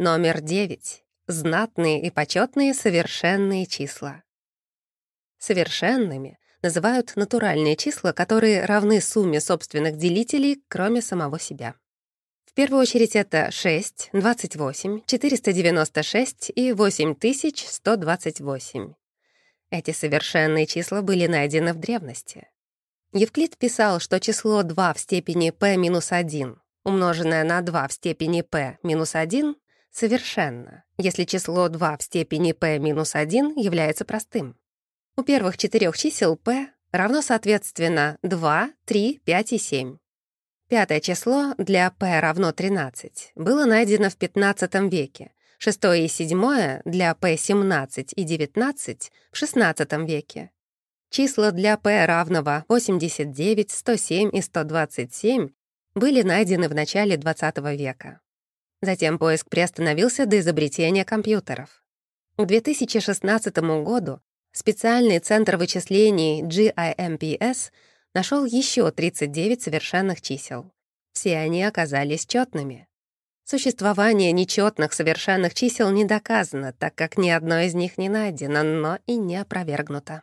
Номер 9. Знатные и почетные совершенные числа. Совершенными называют натуральные числа, которые равны сумме собственных делителей, кроме самого себя. В первую очередь это 6, 28, 496 и 8128. Эти совершенные числа были найдены в древности. Евклид писал, что число 2 в степени p минус 1, умноженное на 2 в степени p минус 1, совершенно, если число 2 в степени p минус 1 является простым. У первых четырех чисел p равно, соответственно, 2, 3, 5 и 7. Пятое число для p равно 13 было найдено в 15 веке, шестое и седьмое для p 17 и 19 в 16 веке. Числа для p равного 89, 107 и 127 были найдены в начале XX века. Затем поиск приостановился до изобретения компьютеров. К 2016 году специальный центр вычислений GIMPS нашел еще 39 совершенных чисел. Все они оказались четными. Существование нечетных совершенных чисел не доказано, так как ни одно из них не найдено, но и не опровергнуто.